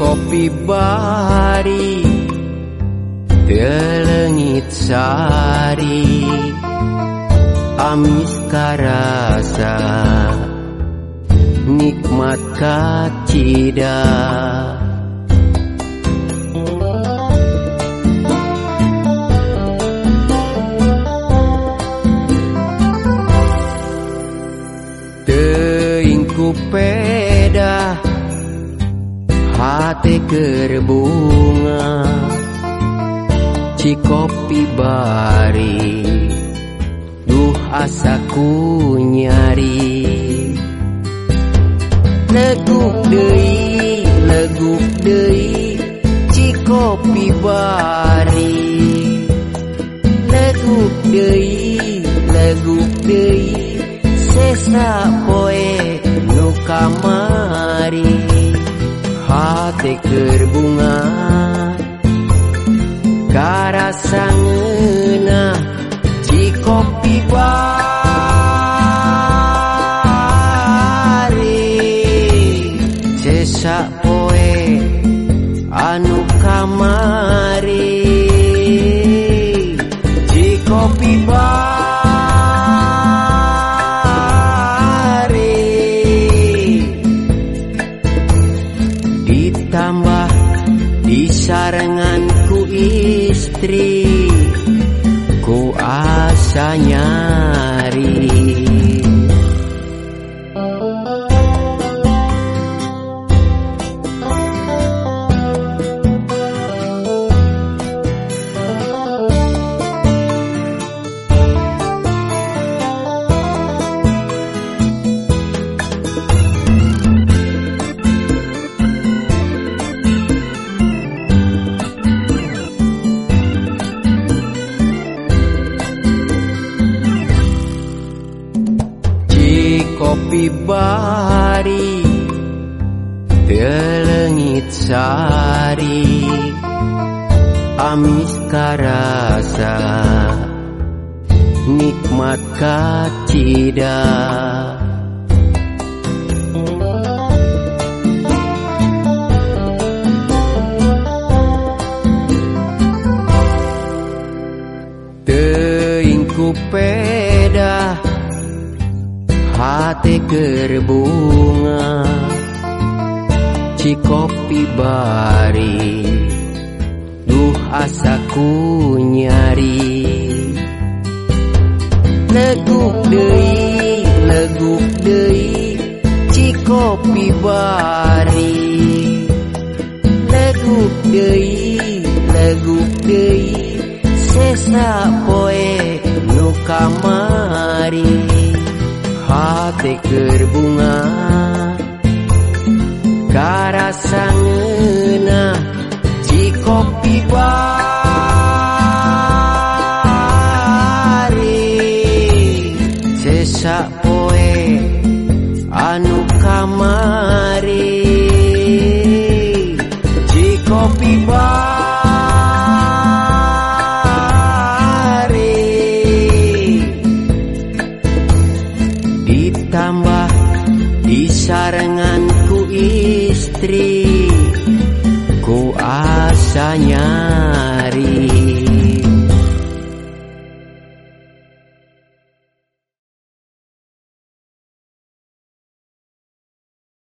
Kopi bari Telengit sari Amis karasa Nikmat kacida. Teing peda Hati kerbunga. Cikopi bari Duh asaku nyari neguk Dei leguk Dei Cikopi bari leguk Dei leguk Dei sesa poe nu kamari. Hati kerbunga. Sesa poe anu kamari. Cikopi bari Ditambah disarenganku istri Ku asa nyari bari Telengit sari Amis karasa Nikmat kacida. Teing peda hati kerbunga Cikopi bari Duh asaku nyari. Leguk deui leguk deui Cikopi bari. Leguk deui leguk deui Sesa poe nu kamari. patiker bunga Karasangeuna Cikopi bae barenganku istri. Ku asa nyari